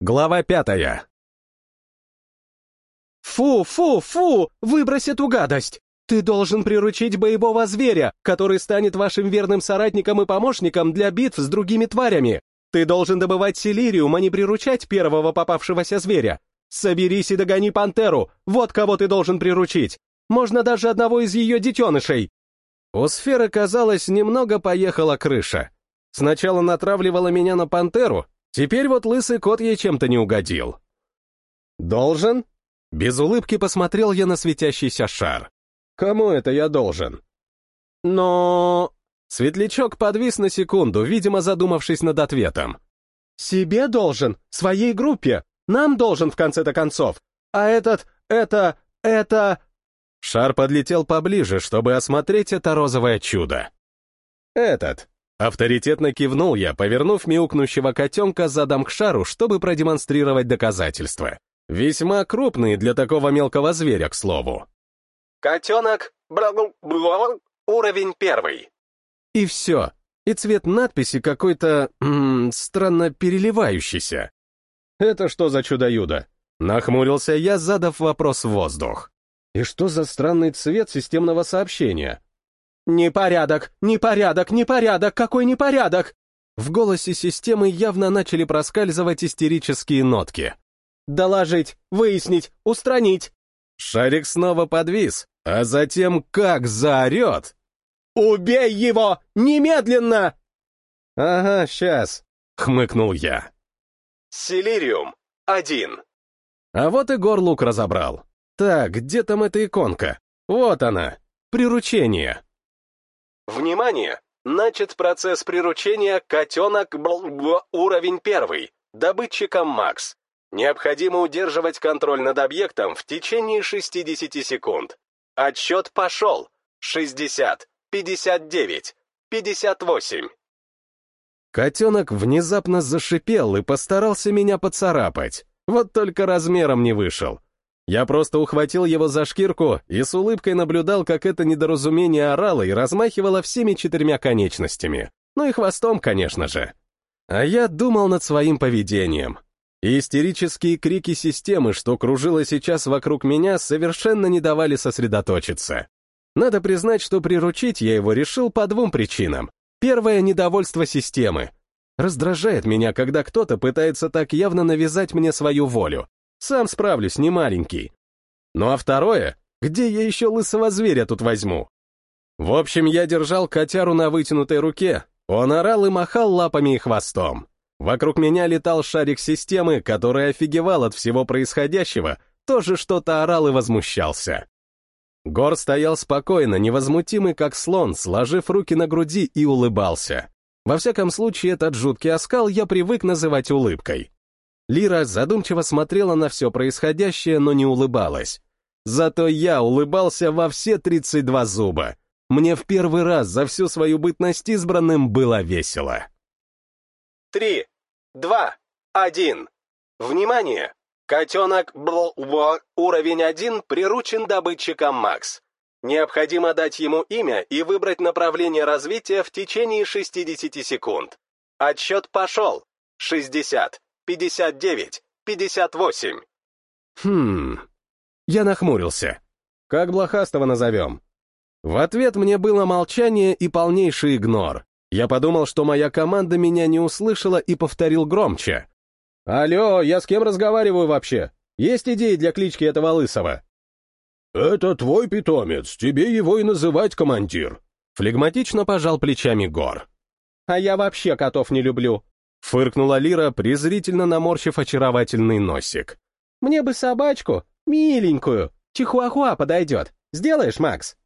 Глава пятая. «Фу, фу, фу! Выбрось эту гадость! Ты должен приручить боевого зверя, который станет вашим верным соратником и помощником для битв с другими тварями. Ты должен добывать силириум, а не приручать первого попавшегося зверя. Соберись и догони пантеру, вот кого ты должен приручить. Можно даже одного из ее детенышей». У сферы, казалось, немного поехала крыша. Сначала натравливала меня на пантеру, Теперь вот лысый кот ей чем-то не угодил. «Должен?» Без улыбки посмотрел я на светящийся шар. «Кому это я должен?» «Но...» Светлячок подвис на секунду, видимо, задумавшись над ответом. «Себе должен, своей группе, нам должен в конце-то концов. А этот, это, это...» Шар подлетел поближе, чтобы осмотреть это розовое чудо. «Этот», Авторитетно кивнул я, повернув мяукнущего котенка задом к шару, чтобы продемонстрировать доказательства. Весьма крупные для такого мелкого зверя, к слову. «Котенок, уровень первый». И все. И цвет надписи какой-то... странно переливающийся. «Это что за чудо-юдо?» Нахмурился я, задав вопрос в воздух. «И что за странный цвет системного сообщения? «Непорядок! Непорядок! Непорядок! Какой непорядок!» В голосе системы явно начали проскальзывать истерические нотки. «Доложить! Выяснить! Устранить!» Шарик снова подвис, а затем как заорет! «Убей его! Немедленно!» «Ага, сейчас», — хмыкнул я. «Силириум, один». А вот и горлук разобрал. Так, где там эта иконка? Вот она. Приручение. Внимание! Начат процесс приручения котенок уровень первый, добытчиком Макс. Необходимо удерживать контроль над объектом в течение 60 секунд. Отсчет пошел. 60, 59, 58. Котенок внезапно зашипел и постарался меня поцарапать. Вот только размером не вышел. Я просто ухватил его за шкирку и с улыбкой наблюдал, как это недоразумение орало и размахивало всеми четырьмя конечностями. Ну и хвостом, конечно же. А я думал над своим поведением. И истерические крики системы, что кружило сейчас вокруг меня, совершенно не давали сосредоточиться. Надо признать, что приручить я его решил по двум причинам. Первое — недовольство системы. Раздражает меня, когда кто-то пытается так явно навязать мне свою волю. Сам справлюсь, не маленький. Ну а второе, где я еще лысого зверя тут возьму? В общем, я держал котяру на вытянутой руке, он орал и махал лапами и хвостом. Вокруг меня летал шарик системы, который офигевал от всего происходящего, тоже что-то орал и возмущался. Гор стоял спокойно, невозмутимый как слон, сложив руки на груди и улыбался. Во всяком случае, этот жуткий оскал я привык называть улыбкой. Лира задумчиво смотрела на все происходящее, но не улыбалась. Зато я улыбался во все 32 зуба. Мне в первый раз за всю свою бытность избранным было весело. Три, два, один. Внимание! Котенок бл уровень один приручен добытчиком Макс. Необходимо дать ему имя и выбрать направление развития в течение 60 секунд. Отсчет пошел. 60, 59, 58. Хм... Я нахмурился. Как блохастого назовем? В ответ мне было молчание и полнейший игнор. Я подумал, что моя команда меня не услышала и повторил громче. «Алло, я с кем разговариваю вообще? Есть идеи для клички этого лысого?» «Это твой питомец, тебе его и называть командир», — флегматично пожал плечами Гор. «А я вообще котов не люблю. Фыркнула Лира, презрительно наморщив очаровательный носик. «Мне бы собачку, миленькую, чихуахуа подойдет. Сделаешь, Макс?»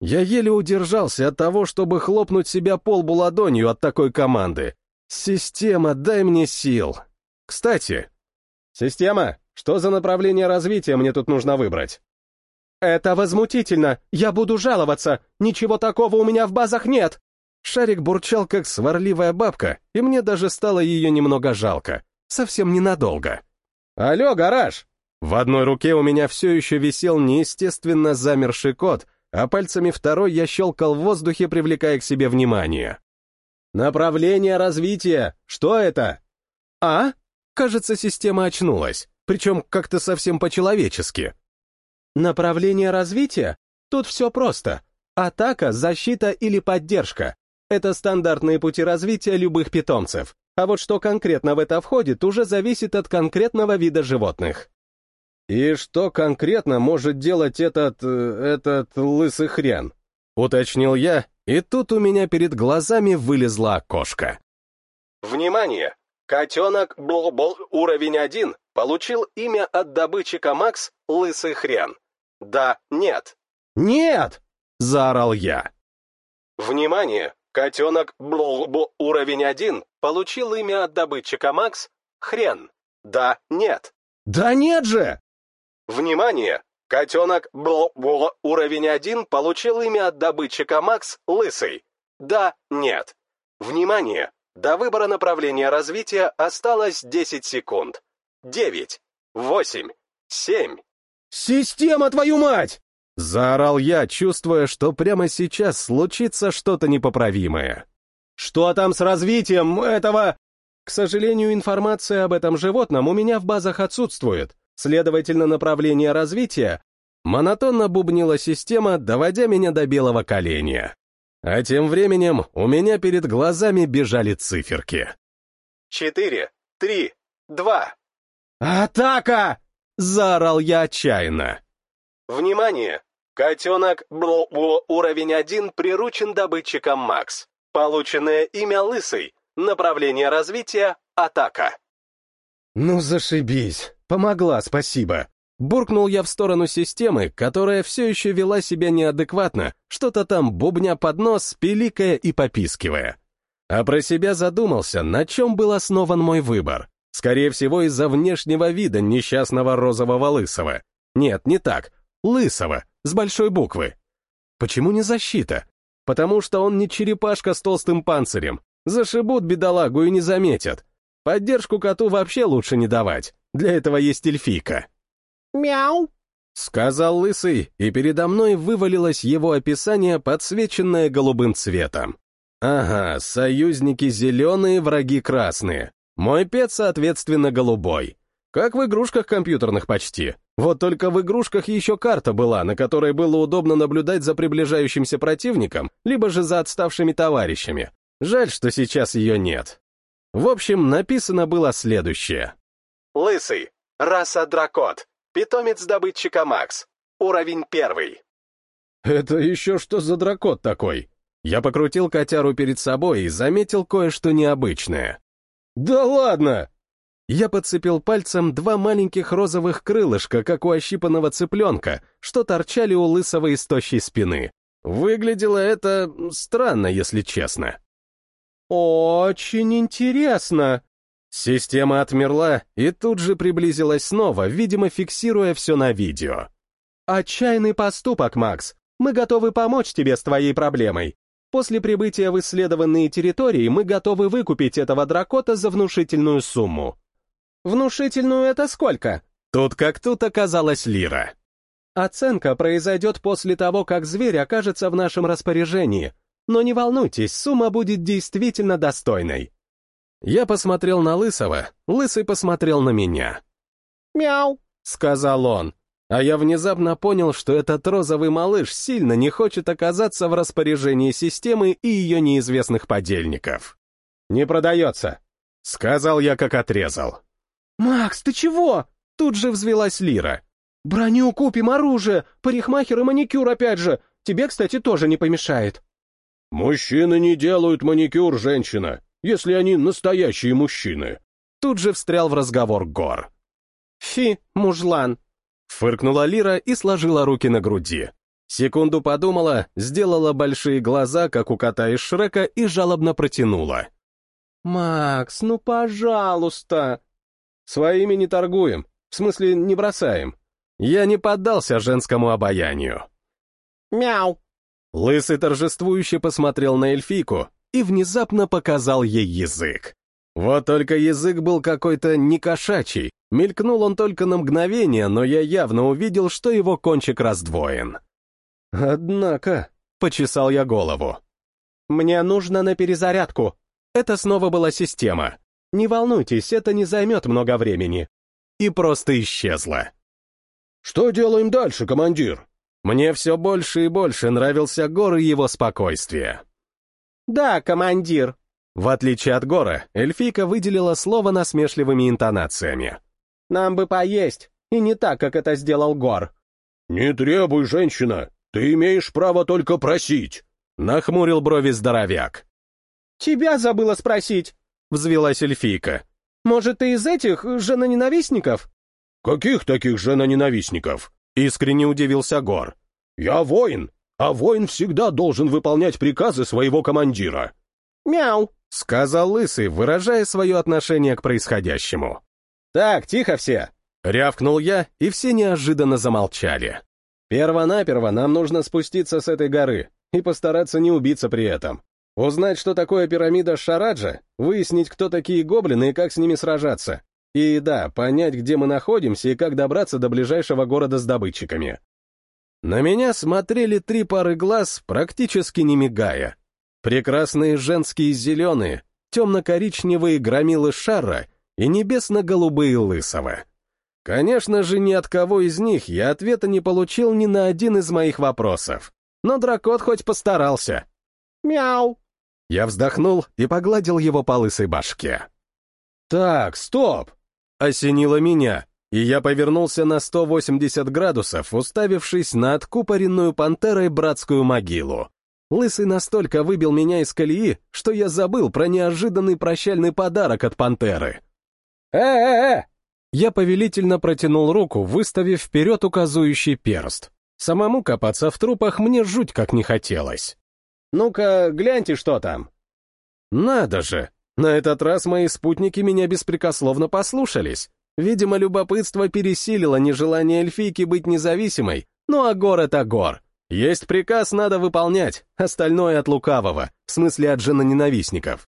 Я еле удержался от того, чтобы хлопнуть себя полбу ладонью от такой команды. «Система, дай мне сил!» «Кстати...» «Система, что за направление развития мне тут нужно выбрать?» «Это возмутительно! Я буду жаловаться! Ничего такого у меня в базах нет!» Шарик бурчал, как сварливая бабка, и мне даже стало ее немного жалко. Совсем ненадолго. «Алло, гараж!» В одной руке у меня все еще висел неестественно замерший кот, а пальцами второй я щелкал в воздухе, привлекая к себе внимание. «Направление развития! Что это?» «А?» Кажется, система очнулась, причем как-то совсем по-человечески. Направление развития? Тут все просто. Атака, защита или поддержка. Это стандартные пути развития любых питомцев. А вот что конкретно в это входит, уже зависит от конкретного вида животных. «И что конкретно может делать этот... Э, этот лысый хрен?» — уточнил я, и тут у меня перед глазами вылезла окошко. «Внимание! Котенок Бл-Бл уровень 1 получил имя от добытчика Макс Лысый Хрен. Да, нет». «Нет!» — заорал я. «Внимание! Котенок Бл-Бл уровень 1 получил имя от добытчика Макс Хрен. Да, нет». «Да нет же!» Внимание! Котенок Бл-Бл уровень 1 получил имя от добытчика Макс Лысый. Да, нет. Внимание! До выбора направления развития осталось 10 секунд. 9, 8, 7. «Система, твою мать!» Заорал я, чувствуя, что прямо сейчас случится что-то непоправимое. «Что там с развитием этого...» К сожалению, информация об этом животном у меня в базах отсутствует, следовательно, направление развития монотонно бубнила система, доводя меня до белого коленя. А тем временем у меня перед глазами бежали циферки. «Четыре, три, два». «Атака!» — заорал я отчаянно. «Внимание! Котенок Бл -бл уровень 1 приручен добытчиком Макс. Полученное имя Лысый. Направление развития — атака». «Ну зашибись! Помогла, спасибо!» Буркнул я в сторону системы, которая все еще вела себя неадекватно, что-то там бубня под нос, пиликая и попискивая. А про себя задумался, на чем был основан мой выбор. Скорее всего, из-за внешнего вида несчастного розового лысого. Нет, не так. Лысого, с большой буквы. Почему не защита? Потому что он не черепашка с толстым панцирем. Зашибут бедолагу и не заметят. Поддержку коту вообще лучше не давать. Для этого есть эльфийка. «Мяу!» — сказал лысый, и передо мной вывалилось его описание, подсвеченное голубым цветом. Ага, союзники зеленые, враги красные. Мой пет, соответственно, голубой. Как в игрушках компьютерных почти. Вот только в игрушках еще карта была, на которой было удобно наблюдать за приближающимся противником, либо же за отставшими товарищами. Жаль, что сейчас ее нет. В общем, написано было следующее. «Лысый. Раса дракот. Питомец добытчика Макс. Уровень первый. Это еще что за дракот такой? Я покрутил котяру перед собой и заметил кое-что необычное. Да ладно! Я подцепил пальцем два маленьких розовых крылышка, как у ощипанного цыпленка, что торчали у лысого истощей спины. Выглядело это странно, если честно. «Очень интересно», Система отмерла и тут же приблизилась снова, видимо, фиксируя все на видео. «Отчаянный поступок, Макс. Мы готовы помочь тебе с твоей проблемой. После прибытия в исследованные территории мы готовы выкупить этого дракота за внушительную сумму». «Внушительную это сколько?» Тут как тут оказалась лира. Оценка произойдет после того, как зверь окажется в нашем распоряжении. Но не волнуйтесь, сумма будет действительно достойной. Я посмотрел на Лысого, Лысый посмотрел на меня. «Мяу», — сказал он. А я внезапно понял, что этот розовый малыш сильно не хочет оказаться в распоряжении системы и ее неизвестных подельников. «Не продается», — сказал я, как отрезал. «Макс, ты чего?» — тут же взвелась Лира. «Броню купим, оружие, парикмахер и маникюр опять же. Тебе, кстати, тоже не помешает». «Мужчины не делают маникюр, женщина если они настоящие мужчины?» Тут же встрял в разговор Гор. «Фи, мужлан!» Фыркнула Лира и сложила руки на груди. Секунду подумала, сделала большие глаза, как у кота из Шрека, и жалобно протянула. «Макс, ну пожалуйста!» «Своими не торгуем, в смысле не бросаем. Я не поддался женскому обаянию». «Мяу!» Лысый торжествующе посмотрел на эльфийку, и внезапно показал ей язык. Вот только язык был какой-то не кошачий, мелькнул он только на мгновение, но я явно увидел, что его кончик раздвоен. «Однако», — почесал я голову. «Мне нужно на перезарядку». Это снова была система. Не волнуйтесь, это не займет много времени». И просто исчезла. «Что делаем дальше, командир?» Мне все больше и больше нравился Гор и его спокойствие. «Да, командир». В отличие от Гора, эльфийка выделила слово насмешливыми интонациями. «Нам бы поесть, и не так, как это сделал Гор». «Не требуй, женщина, ты имеешь право только просить», — нахмурил брови здоровяк. «Тебя забыла спросить», — взвелась эльфийка. «Может, ты из этих женоненавистников?» «Каких таких женоненавистников?» — искренне удивился Гор. «Я воин, а воин всегда должен выполнять приказы своего командира». «Мяу», — сказал Лысый, выражая свое отношение к происходящему. «Так, тихо все!» — рявкнул я, и все неожиданно замолчали. «Первонаперво нам нужно спуститься с этой горы и постараться не убиться при этом. Узнать, что такое пирамида Шараджа, выяснить, кто такие гоблины и как с ними сражаться. И да, понять, где мы находимся и как добраться до ближайшего города с добытчиками. На меня смотрели три пары глаз, практически не мигая. Прекрасные женские зеленые, темно-коричневые громилы шара и небесно-голубые лысого. Конечно же, ни от кого из них я ответа не получил ни на один из моих вопросов. Но дракот хоть постарался. «Мяу!» Я вздохнул и погладил его по лысой башке. «Так, стоп!» Осенило меня, и я повернулся на 180 градусов, уставившись на откупоренную пантерой братскую могилу. Лысый настолько выбил меня из колеи, что я забыл про неожиданный прощальный подарок от пантеры. «Э-э-э!» Я повелительно протянул руку, выставив вперед указующий перст. Самому копаться в трупах мне жуть как не хотелось. «Ну-ка, гляньте, что там». Надо же! На этот раз мои спутники меня беспрекословно послушались. Видимо, любопытство пересилило нежелание эльфийки быть независимой. Ну а гор — это гор. Есть приказ, надо выполнять, остальное от лукавого, в смысле от женоненавистников.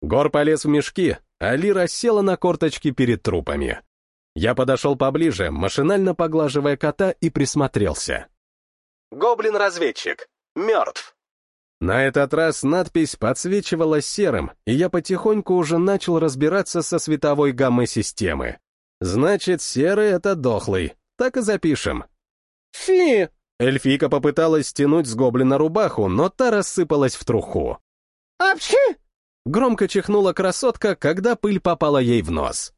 Гор полез в мешки, а Лира села на корточки перед трупами. Я подошел поближе, машинально поглаживая кота и присмотрелся. «Гоблин-разведчик. Мертв». На этот раз надпись подсвечивалась серым, и я потихоньку уже начал разбираться со световой гаммой системы. Значит, серый — это дохлый. Так и запишем. «Фи!» Эльфийка попыталась стянуть с гоблина рубаху, но та рассыпалась в труху. «Апчи!» Громко чихнула красотка, когда пыль попала ей в нос.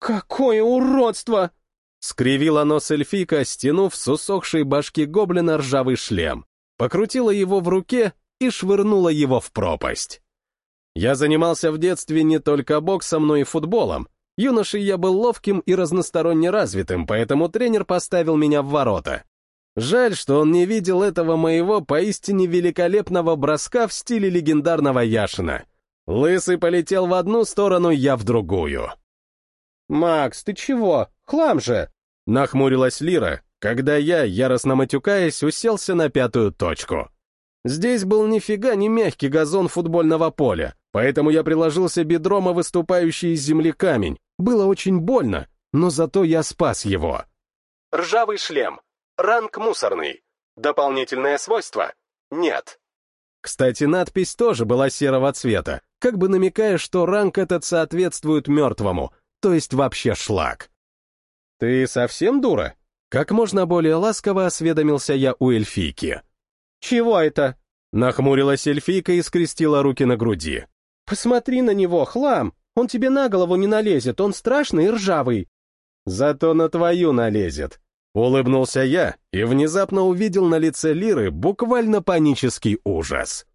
«Какое уродство!» Скривила нос эльфийка, стянув с усохшей башки гоблина ржавый шлем. Покрутила его в руке и швырнула его в пропасть. Я занимался в детстве не только боксом, но и футболом. Юношей я был ловким и разносторонне развитым, поэтому тренер поставил меня в ворота. Жаль, что он не видел этого моего поистине великолепного броска в стиле легендарного Яшина. Лысый полетел в одну сторону, я в другую. «Макс, ты чего? Хлам же!» Нахмурилась Лира, когда я, яростно матюкаясь, уселся на пятую точку. Здесь был нифига не мягкий газон футбольного поля, поэтому я приложился бедром о выступающий из земли камень. Было очень больно, но зато я спас его. Ржавый шлем. Ранг мусорный. Дополнительное свойство? Нет. Кстати, надпись тоже была серого цвета, как бы намекая, что ранг этот соответствует мертвому, то есть вообще шлак. «Ты совсем дура?» Как можно более ласково осведомился я у эльфийки. «Чего это?» Нахмурилась эльфийка и скрестила руки на груди. «Посмотри на него, хлам! Он тебе на голову не налезет, он страшный и ржавый!» «Зато на твою налезет!» Улыбнулся я и внезапно увидел на лице Лиры буквально панический ужас.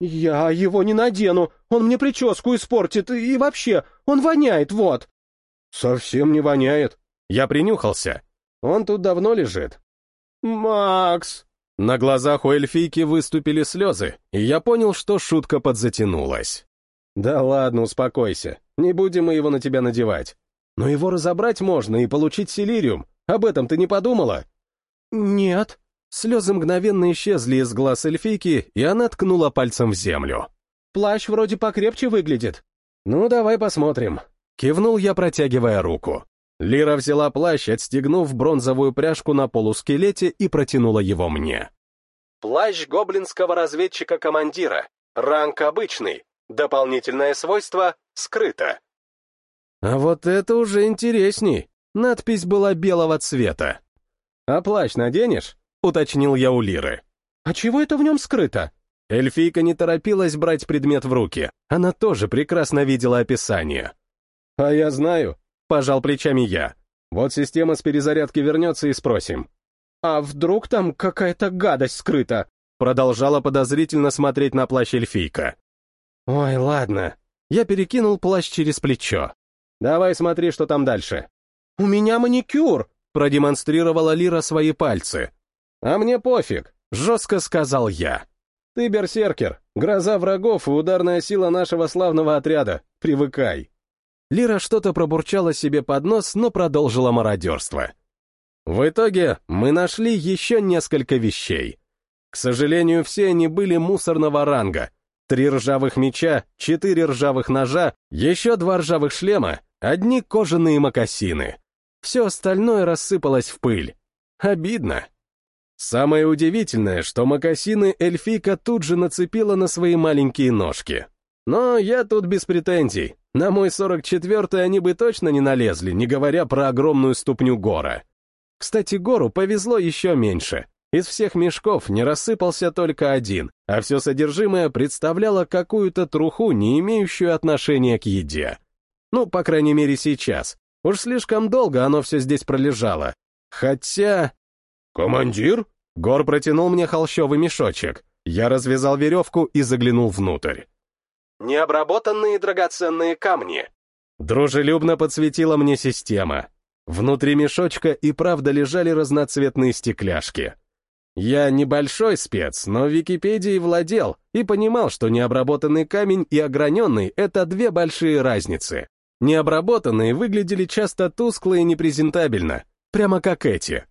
«Я его не надену, он мне прическу испортит, и вообще, он воняет, вот!» «Совсем не воняет!» Я принюхался. Он тут давно лежит. «Макс!» На глазах у эльфийки выступили слезы, и я понял, что шутка подзатянулась. «Да ладно, успокойся, не будем мы его на тебя надевать. Но его разобрать можно и получить силириум. Об этом ты не подумала?» «Нет». Слезы мгновенно исчезли из глаз эльфийки, и она ткнула пальцем в землю. «Плащ вроде покрепче выглядит». «Ну, давай посмотрим». Кивнул я, протягивая руку. Лира взяла плащ, отстегнув бронзовую пряжку на полускелете и протянула его мне. Плащ гоблинского разведчика-командира. Ранг обычный. Дополнительное свойство — скрыто. А вот это уже интересней. Надпись была белого цвета. «А плащ наденешь?» — уточнил я у Лиры. «А чего это в нем скрыто?» Эльфийка не торопилась брать предмет в руки. Она тоже прекрасно видела описание. «А я знаю», — пожал плечами я. «Вот система с перезарядки вернется и спросим». «А вдруг там какая-то гадость скрыта?» Продолжала подозрительно смотреть на плащ эльфийка. «Ой, ладно». Я перекинул плащ через плечо. «Давай смотри, что там дальше». «У меня маникюр!» — продемонстрировала Лира свои пальцы. «А мне пофиг», — жестко сказал я. «Ты берсеркер, гроза врагов и ударная сила нашего славного отряда. Привыкай». Лира что-то пробурчала себе под нос, но продолжила мародерство. В итоге мы нашли еще несколько вещей. К сожалению, все они были мусорного ранга. Три ржавых меча, четыре ржавых ножа, еще два ржавых шлема, одни кожаные мокасины. Все остальное рассыпалось в пыль. Обидно. Самое удивительное, что мокасины эльфийка тут же нацепила на свои маленькие ножки. Но я тут без претензий. На мой 44-й они бы точно не налезли, не говоря про огромную ступню гора. Кстати, гору повезло еще меньше. Из всех мешков не рассыпался только один, а все содержимое представляло какую-то труху, не имеющую отношения к еде. Ну, по крайней мере, сейчас. Уж слишком долго оно все здесь пролежало. Хотя... «Командир?» Гор протянул мне холщовый мешочек. Я развязал веревку и заглянул внутрь. «Необработанные драгоценные камни». Дружелюбно подсветила мне система. Внутри мешочка и правда лежали разноцветные стекляшки. Я небольшой спец, но Википедией владел и понимал, что необработанный камень и ограненный — это две большие разницы. Необработанные выглядели часто тускло и непрезентабельно, прямо как эти.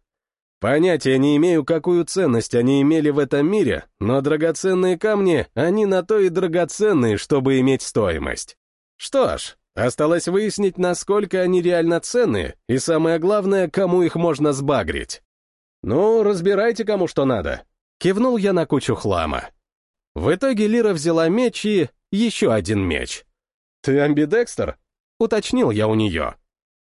Понятия не имею, какую ценность они имели в этом мире, но драгоценные камни, они на то и драгоценные, чтобы иметь стоимость. Что ж, осталось выяснить, насколько они реально ценные, и самое главное, кому их можно сбагрить. «Ну, разбирайте, кому что надо», — кивнул я на кучу хлама. В итоге Лира взяла меч и еще один меч. «Ты амбидекстер?» — уточнил я у нее.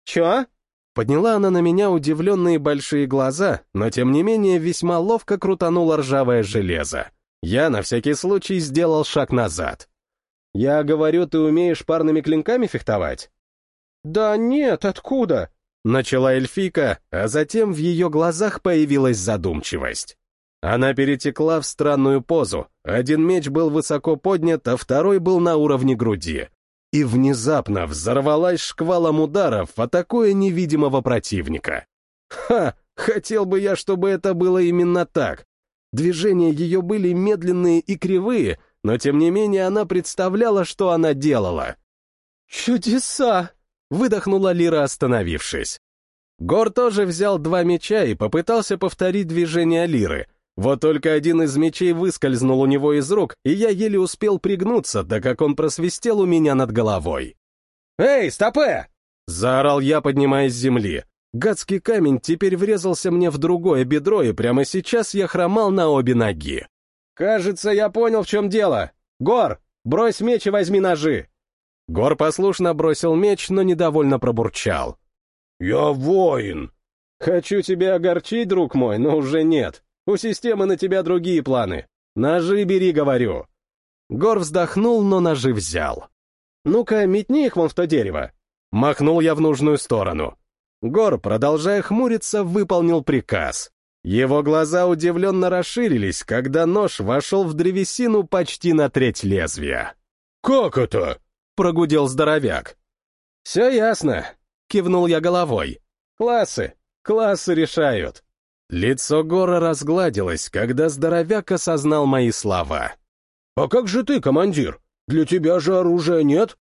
«Чё?» Подняла она на меня удивленные большие глаза, но тем не менее весьма ловко крутанула ржавое железо. Я на всякий случай сделал шаг назад. «Я говорю, ты умеешь парными клинками фехтовать?» «Да нет, откуда?» Начала эльфийка, а затем в ее глазах появилась задумчивость. Она перетекла в странную позу. Один меч был высоко поднят, а второй был на уровне груди и внезапно взорвалась шквалом ударов, атакуя невидимого противника. Ха! Хотел бы я, чтобы это было именно так. Движения ее были медленные и кривые, но тем не менее она представляла, что она делала. «Чудеса!» — выдохнула Лира, остановившись. Гор тоже взял два меча и попытался повторить движение Лиры, вот только один из мечей выскользнул у него из рук, и я еле успел пригнуться, да как он просвистел у меня над головой. «Эй, стопе!» — заорал я, поднимаясь с земли. Гадский камень теперь врезался мне в другое бедро, и прямо сейчас я хромал на обе ноги. «Кажется, я понял, в чем дело. Гор, брось меч и возьми ножи!» Гор послушно бросил меч, но недовольно пробурчал. «Я воин!» «Хочу тебя огорчить, друг мой, но уже нет. У системы на тебя другие планы. Ножи бери, говорю. Гор вздохнул, но ножи взял. Ну-ка, метни их вон в то дерево. Махнул я в нужную сторону. Гор, продолжая хмуриться, выполнил приказ. Его глаза удивленно расширились, когда нож вошел в древесину почти на треть лезвия. «Как это?» — прогудел здоровяк. «Все ясно», — кивнул я головой. «Классы, классы решают». Лицо Гора разгладилось, когда здоровяк осознал мои слова. «А как же ты, командир? Для тебя же оружия нет?»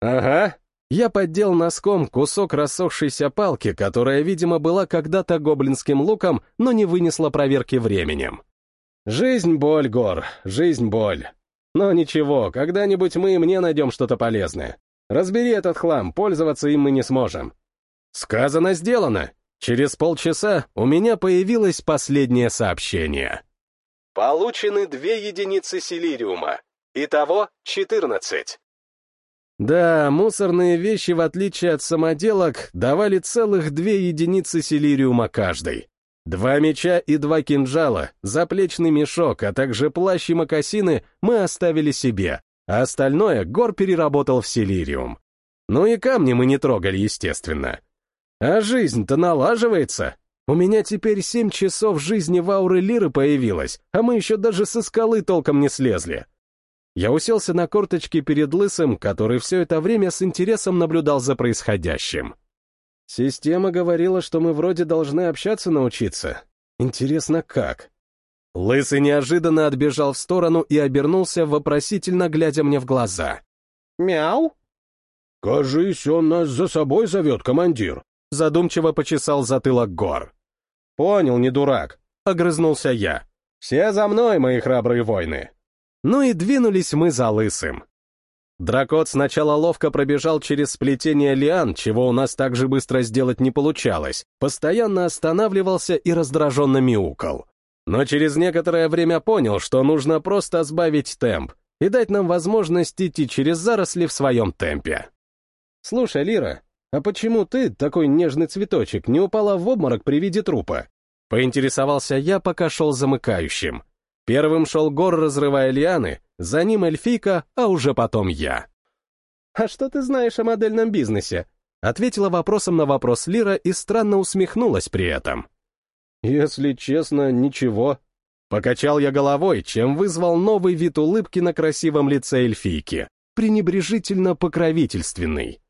«Ага». Я поддел носком кусок рассохшейся палки, которая, видимо, была когда-то гоблинским луком, но не вынесла проверки временем. «Жизнь — боль, Гор, жизнь — боль. Но ничего, когда-нибудь мы и мне найдем что-то полезное. Разбери этот хлам, пользоваться им мы не сможем». «Сказано, сделано. Через полчаса у меня появилось последнее сообщение. Получены две единицы силириума. Итого 14. Да, мусорные вещи, в отличие от самоделок, давали целых две единицы силириума каждый. Два меча и два кинжала, заплечный мешок, а также плащ и мокасины мы оставили себе, а остальное Гор переработал в силириум. Ну и камни мы не трогали, естественно. А жизнь-то налаживается. У меня теперь семь часов жизни в ауры Лиры появилось, а мы еще даже со скалы толком не слезли. Я уселся на корточки перед Лысым, который все это время с интересом наблюдал за происходящим. Система говорила, что мы вроде должны общаться научиться. Интересно, как? Лысый неожиданно отбежал в сторону и обернулся, вопросительно глядя мне в глаза. «Мяу?» «Кажись, он нас за собой зовет, командир», — задумчиво почесал затылок гор. «Понял, не дурак», — огрызнулся я. «Все за мной, мои храбрые воины». Ну и двинулись мы за Лысым. Дракот сначала ловко пробежал через сплетение лиан, чего у нас так же быстро сделать не получалось, постоянно останавливался и раздраженно мяукал. Но через некоторое время понял, что нужно просто сбавить темп и дать нам возможность идти через заросли в своем темпе. «Слушай, Лира, а почему ты, такой нежный цветочек, не упала в обморок при виде трупа?» Поинтересовался я, пока шел замыкающим. Первым шел Гор, разрывая лианы, за ним эльфийка, а уже потом я. «А что ты знаешь о модельном бизнесе?» Ответила вопросом на вопрос Лира и странно усмехнулась при этом. «Если честно, ничего». Покачал я головой, чем вызвал новый вид улыбки на красивом лице эльфийки, пренебрежительно покровительственный.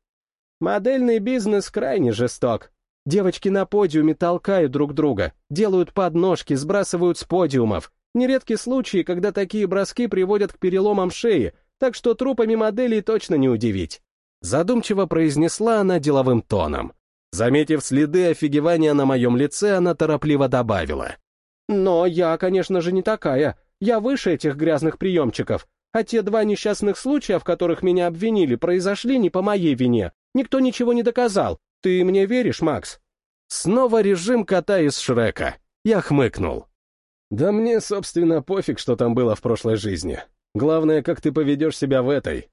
«Модельный бизнес крайне жесток. Девочки на подиуме толкают друг друга, делают подножки, сбрасывают с подиумов, Нередки случаи, когда такие броски приводят к переломам шеи, так что трупами моделей точно не удивить. Задумчиво произнесла она деловым тоном. Заметив следы офигевания на моем лице, она торопливо добавила. «Но я, конечно же, не такая. Я выше этих грязных приемчиков. А те два несчастных случая, в которых меня обвинили, произошли не по моей вине. Никто ничего не доказал. Ты мне веришь, Макс?» Снова режим кота из Шрека. Я хмыкнул. Да мне, собственно, пофиг, что там было в прошлой жизни. Главное, как ты поведешь себя в этой.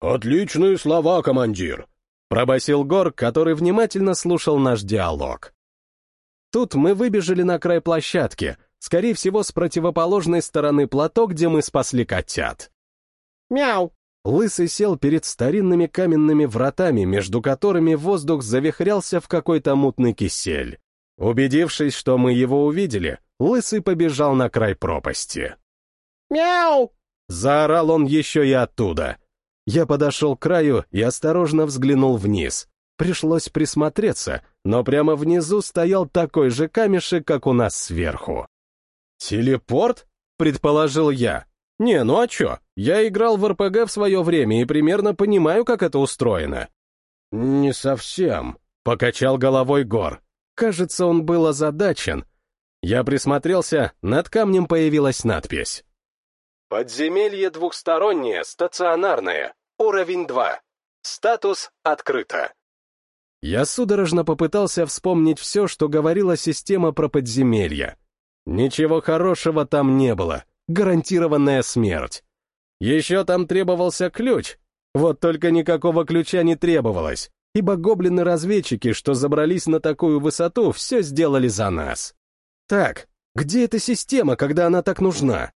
«Отличные слова, командир!» — пробасил Гор, который внимательно слушал наш диалог. Тут мы выбежали на край площадки, скорее всего, с противоположной стороны плато, где мы спасли котят. «Мяу!» Лысый сел перед старинными каменными вратами, между которыми воздух завихрялся в какой-то мутный кисель. Убедившись, что мы его увидели, Лысый побежал на край пропасти. «Мяу!» Заорал он еще и оттуда. Я подошел к краю и осторожно взглянул вниз. Пришлось присмотреться, но прямо внизу стоял такой же камешек, как у нас сверху. «Телепорт?» — предположил я. «Не, ну а чё? Я играл в РПГ в свое время и примерно понимаю, как это устроено». «Не совсем», — покачал головой Гор. Кажется, он был озадачен, я присмотрелся, над камнем появилась надпись. «Подземелье двухстороннее, стационарное, уровень 2. Статус открыто». Я судорожно попытался вспомнить все, что говорила система про подземелья. Ничего хорошего там не было, гарантированная смерть. Еще там требовался ключ, вот только никакого ключа не требовалось, ибо гоблины-разведчики, что забрались на такую высоту, все сделали за нас. Так, где эта система, когда она так нужна?